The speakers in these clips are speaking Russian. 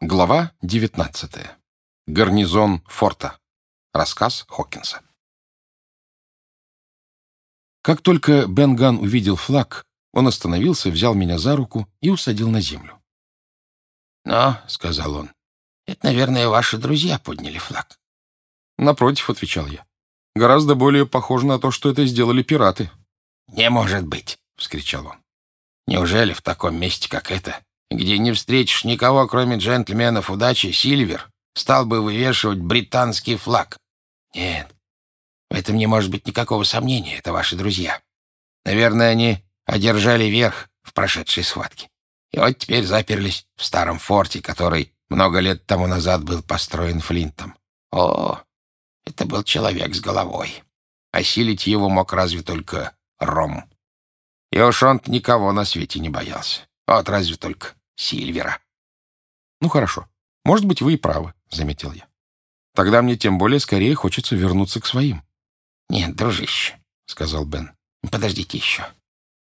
Глава 19. Гарнизон форта. Рассказ Хокинса. Как только Бен Ган увидел флаг, он остановился, взял меня за руку и усадил на землю. «Но», — сказал он, — «это, наверное, ваши друзья подняли флаг». «Напротив», — отвечал я, — «гораздо более похоже на то, что это сделали пираты». «Не может быть», — вскричал он. «Неужели в таком месте, как это, где не встретишь никого, кроме джентльменов удачи, Сильвер стал бы вывешивать британский флаг. Нет, в этом не может быть никакого сомнения, это ваши друзья. Наверное, они одержали верх в прошедшей схватке. И вот теперь заперлись в старом форте, который много лет тому назад был построен Флинтом. О, это был человек с головой. Осилить его мог разве только Ром. И уж он никого на свете не боялся. Вот разве только Сильвера. «Ну хорошо. Может быть, вы и правы», — заметил я. «Тогда мне тем более скорее хочется вернуться к своим». «Нет, дружище», — сказал Бен. «Подождите еще.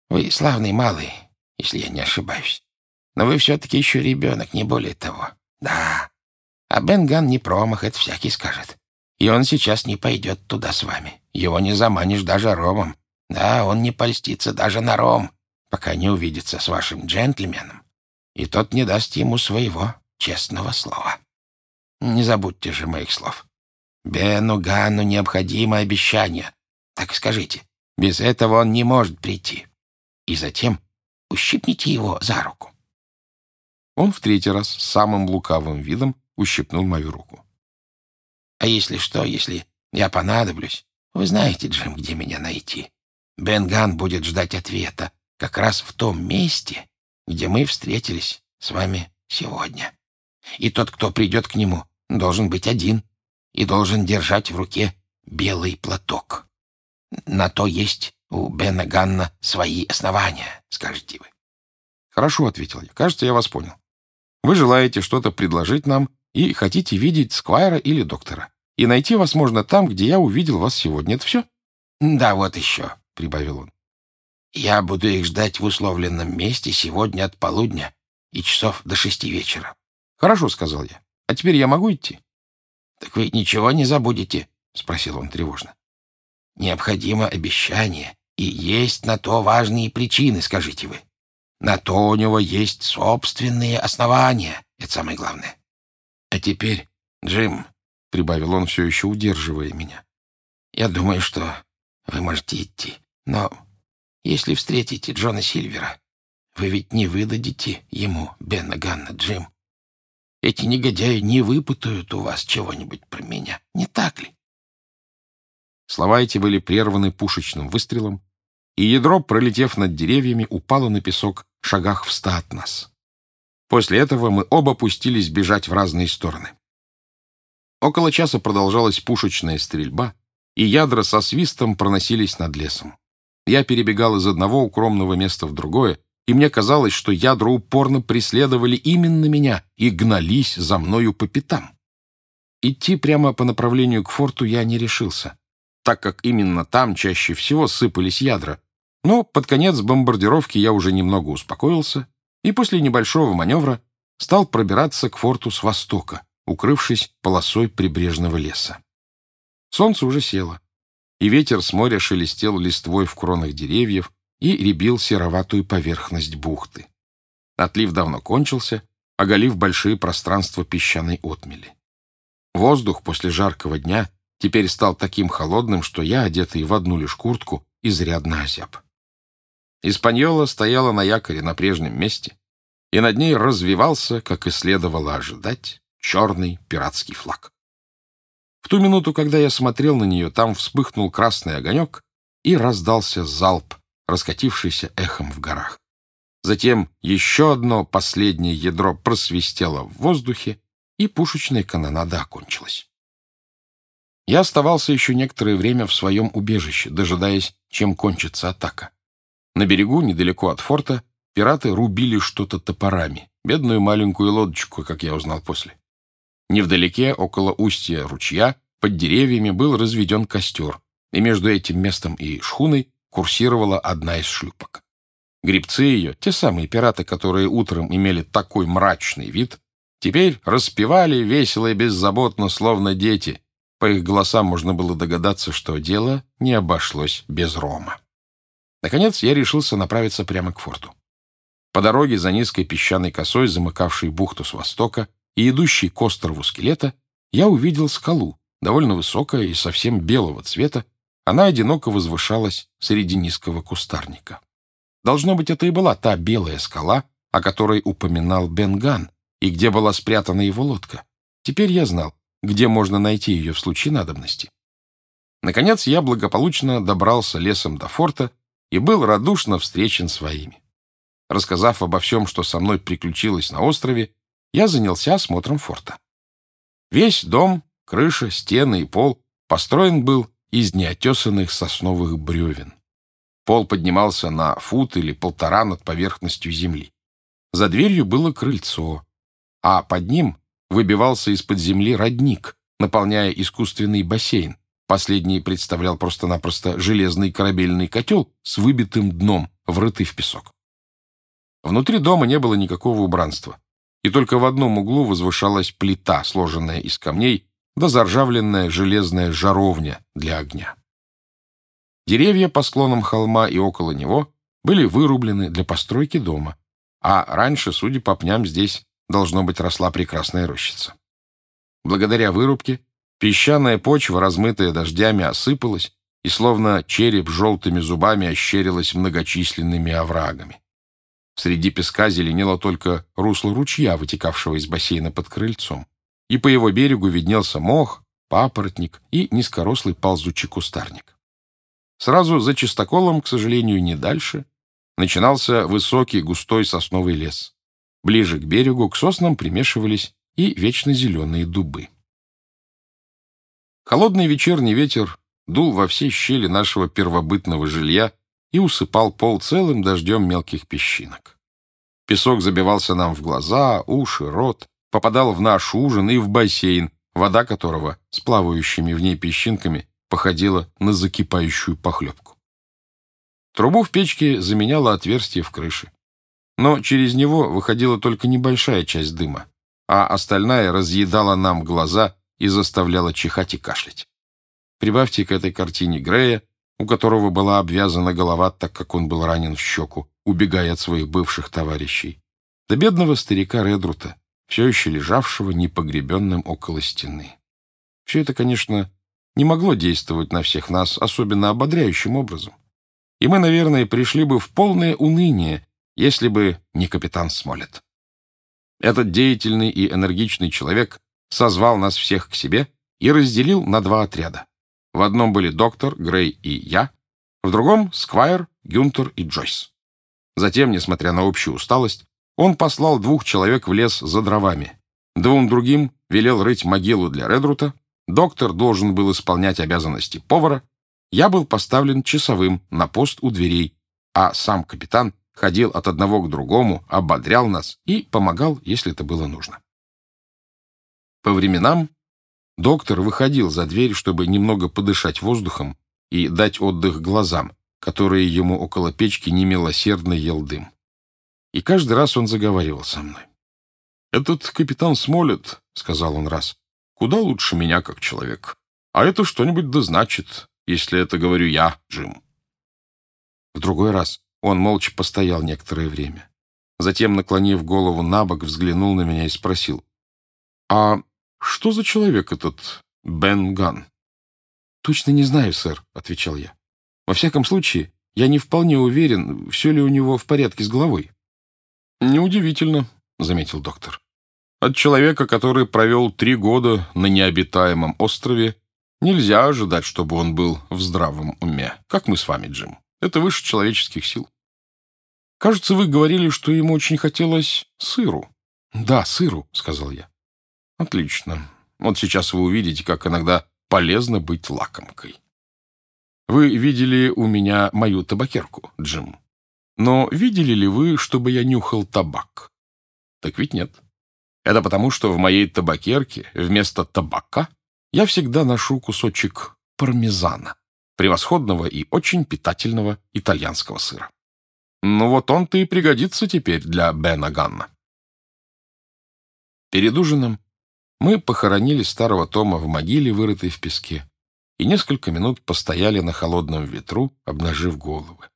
Вы славный малый, если я не ошибаюсь. Но вы все-таки еще ребенок, не более того. Да. А Бен Ган не промах, это всякий скажет. И он сейчас не пойдет туда с вами. Его не заманишь даже ромом. Да, он не польстится даже на ром, пока не увидится с вашим джентльменом и тот не даст ему своего честного слова. Не забудьте же моих слов. Бену Ганну необходимо обещание. Так скажите, без этого он не может прийти. И затем ущипните его за руку. Он в третий раз с самым лукавым видом ущипнул мою руку. А если что, если я понадоблюсь, вы знаете, Джим, где меня найти. Бен Ган будет ждать ответа как раз в том месте, где мы встретились с вами сегодня. И тот, кто придет к нему, должен быть один и должен держать в руке белый платок. На то есть у Бена Ганна свои основания, скажете вы. Хорошо, — ответил я. Кажется, я вас понял. Вы желаете что-то предложить нам и хотите видеть Сквайра или доктора. И найти вас можно там, где я увидел вас сегодня. Это все? Да, вот еще, — прибавил он. Я буду их ждать в условленном месте сегодня от полудня и часов до шести вечера. Хорошо, — сказал я. А теперь я могу идти? Так вы ничего не забудете, — спросил он тревожно. Необходимо обещание, и есть на то важные причины, скажите вы. На то у него есть собственные основания. Это самое главное. А теперь, Джим, — прибавил он, все еще удерживая меня, — я думаю, что вы можете идти, но если встретите Джона Сильвера, вы ведь не выдадите ему Бена Ганна, Джим. Эти негодяи не выпутают у вас чего-нибудь про меня, не так ли? Слова эти были прерваны пушечным выстрелом, и ядро, пролетев над деревьями, упало на песок в шагах в ста от нас. После этого мы оба пустились бежать в разные стороны. Около часа продолжалась пушечная стрельба, и ядра со свистом проносились над лесом. Я перебегал из одного укромного места в другое, и мне казалось, что ядра упорно преследовали именно меня и гнались за мною по пятам. Идти прямо по направлению к форту я не решился, так как именно там чаще всего сыпались ядра. Но под конец бомбардировки я уже немного успокоился и после небольшого маневра стал пробираться к форту с востока, укрывшись полосой прибрежного леса. Солнце уже село и ветер с моря шелестел листвой в кронах деревьев и ребил сероватую поверхность бухты. Отлив давно кончился, оголив большие пространства песчаной отмели. Воздух после жаркого дня теперь стал таким холодным, что я, одетый в одну лишь куртку, изрядно озяб. Испаньола стояла на якоре на прежнем месте, и над ней развивался, как и следовало ожидать, черный пиратский флаг. В ту минуту, когда я смотрел на нее, там вспыхнул красный огонек и раздался залп, раскатившийся эхом в горах. Затем еще одно последнее ядро просвистело в воздухе, и пушечная канонада окончилась. Я оставался еще некоторое время в своем убежище, дожидаясь, чем кончится атака. На берегу, недалеко от форта, пираты рубили что-то топорами, бедную маленькую лодочку, как я узнал после. Невдалеке, около устья ручья, под деревьями был разведен костер, и между этим местом и шхуной курсировала одна из шлюпок. Грибцы ее, те самые пираты, которые утром имели такой мрачный вид, теперь распевали весело и беззаботно, словно дети. По их голосам можно было догадаться, что дело не обошлось без рома. Наконец я решился направиться прямо к форту. По дороге за низкой песчаной косой, замыкавшей бухту с востока и идущей к острову скелета, я увидел скалу, довольно высокая и совсем белого цвета, она одиноко возвышалась среди низкого кустарника. Должно быть, это и была та белая скала, о которой упоминал Бенган, и где была спрятана его лодка. Теперь я знал, где можно найти ее в случае надобности. Наконец я благополучно добрался лесом до форта и был радушно встречен своими. Рассказав обо всем, что со мной приключилось на острове, я занялся осмотром форта. Весь дом, крыша, стены и пол построен был из неотесанных сосновых бревен. Пол поднимался на фут или полтора над поверхностью земли. За дверью было крыльцо, а под ним выбивался из-под земли родник, наполняя искусственный бассейн. Последний представлял просто-напросто железный корабельный котел с выбитым дном, врытый в песок. Внутри дома не было никакого убранства, и только в одном углу возвышалась плита, сложенная из камней, да заржавленная железная жаровня для огня. Деревья по склонам холма и около него были вырублены для постройки дома, а раньше, судя по пням, здесь должно быть росла прекрасная рощица. Благодаря вырубке песчаная почва, размытая дождями, осыпалась и словно череп желтыми зубами ощерилась многочисленными оврагами. Среди песка зеленело только русло ручья, вытекавшего из бассейна под крыльцом, и по его берегу виднелся мох, папоротник и низкорослый ползучий кустарник. Сразу за чистоколом, к сожалению, не дальше, начинался высокий густой сосновый лес. Ближе к берегу к соснам примешивались и вечно зеленые дубы. Холодный вечерний ветер дул во все щели нашего первобытного жилья и усыпал пол целым дождем мелких песчинок. Песок забивался нам в глаза, уши, рот, попадал в наш ужин и в бассейн, вода которого с плавающими в ней песчинками походила на закипающую похлебку. Трубу в печке заменяло отверстие в крыше. Но через него выходила только небольшая часть дыма, а остальная разъедала нам глаза и заставляла чихать и кашлять. Прибавьте к этой картине Грея, у которого была обвязана голова, так как он был ранен в щеку, убегая от своих бывших товарищей, до бедного старика Редрута, все еще лежавшего непогребенным около стены. Все это, конечно, не могло действовать на всех нас особенно ободряющим образом. И мы, наверное, пришли бы в полное уныние, если бы не капитан Смолет. Этот деятельный и энергичный человек созвал нас всех к себе и разделил на два отряда. В одном были доктор, Грей и я, в другом — Сквайр, Гюнтер и Джойс. Затем, несмотря на общую усталость, он послал двух человек в лес за дровами. Двум другим велел рыть могилу для Редрута, доктор должен был исполнять обязанности повара, я был поставлен часовым на пост у дверей, а сам капитан ходил от одного к другому, ободрял нас и помогал, если это было нужно. По временам доктор выходил за дверь, чтобы немного подышать воздухом и дать отдых глазам, которые ему около печки немилосердно ел дым. И каждый раз он заговаривал со мной. «Этот капитан Смолет, — сказал он раз, — куда лучше меня как человек. А это что-нибудь да значит, если это говорю я, Джим». В другой раз он молча постоял некоторое время. Затем, наклонив голову на бок, взглянул на меня и спросил. «А что за человек этот Бен Ган?» «Точно не знаю, сэр», — отвечал я. «Во всяком случае, я не вполне уверен, все ли у него в порядке с головой». «Неудивительно», — заметил доктор. «От человека, который провел три года на необитаемом острове, нельзя ожидать, чтобы он был в здравом уме, как мы с вами, Джим. Это выше человеческих сил. Кажется, вы говорили, что ему очень хотелось сыру». «Да, сыру», — сказал я. «Отлично. Вот сейчас вы увидите, как иногда полезно быть лакомкой. Вы видели у меня мою табакерку, Джим. Но видели ли вы, чтобы я нюхал табак? Так ведь нет. Это потому, что в моей табакерке вместо табака я всегда ношу кусочек пармезана, превосходного и очень питательного итальянского сыра. Ну вот он-то и пригодится теперь для Бена Ганна. Перед ужином мы похоронили старого Тома в могиле, вырытой в песке, и несколько минут постояли на холодном ветру, обнажив головы.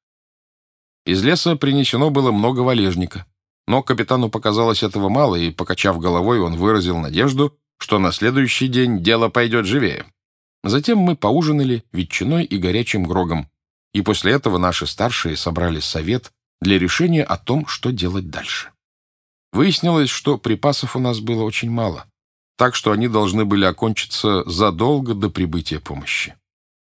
Из леса принесено было много валежника, но капитану показалось этого мало, и, покачав головой, он выразил надежду, что на следующий день дело пойдет живее. Затем мы поужинали ветчиной и горячим грогом, и после этого наши старшие собрали совет для решения о том, что делать дальше. Выяснилось, что припасов у нас было очень мало, так что они должны были окончиться задолго до прибытия помощи.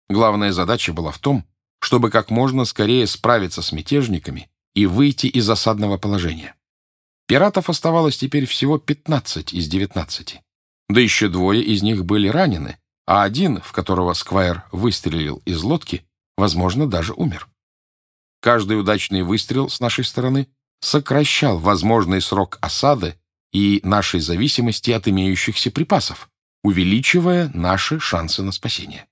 Главная задача была в том, чтобы как можно скорее справиться с мятежниками и выйти из осадного положения. Пиратов оставалось теперь всего 15 из 19. Да еще двое из них были ранены, а один, в которого Сквайр выстрелил из лодки, возможно, даже умер. Каждый удачный выстрел с нашей стороны сокращал возможный срок осады и нашей зависимости от имеющихся припасов, увеличивая наши шансы на спасение.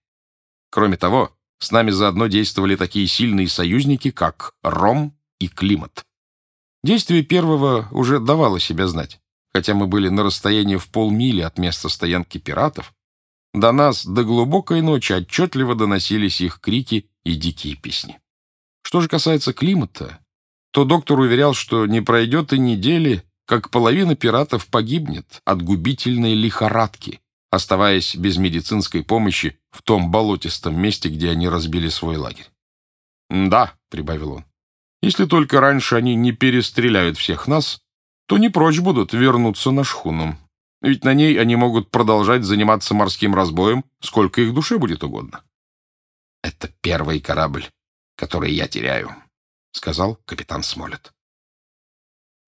Кроме того, с нами заодно действовали такие сильные союзники, как Ром и Климат. Действие первого уже давало себя знать. Хотя мы были на расстоянии в полмили от места стоянки пиратов, до нас до глубокой ночи отчетливо доносились их крики и дикие песни. Что же касается климата, то доктор уверял, что не пройдет и недели, как половина пиратов погибнет от губительной лихорадки, оставаясь без медицинской помощи в том болотистом месте, где они разбили свой лагерь. «Да», — прибавил он, — «если только раньше они не перестреляют всех нас, то не прочь будут вернуться на шхуну. Ведь на ней они могут продолжать заниматься морским разбоем, сколько их душе будет угодно». «Это первый корабль, который я теряю», — сказал капитан Смолет.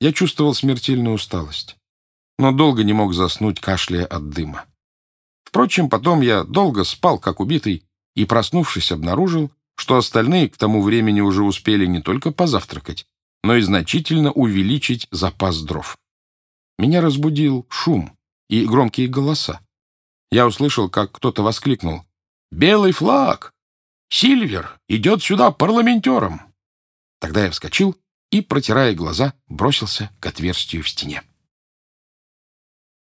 Я чувствовал смертельную усталость, но долго не мог заснуть, кашляя от дыма. Впрочем, потом я долго спал, как убитый, и, проснувшись, обнаружил, что остальные к тому времени уже успели не только позавтракать, но и значительно увеличить запас дров. Меня разбудил шум и громкие голоса. Я услышал, как кто-то воскликнул «Белый флаг! Сильвер идет сюда парламентером!» Тогда я вскочил и, протирая глаза, бросился к отверстию в стене.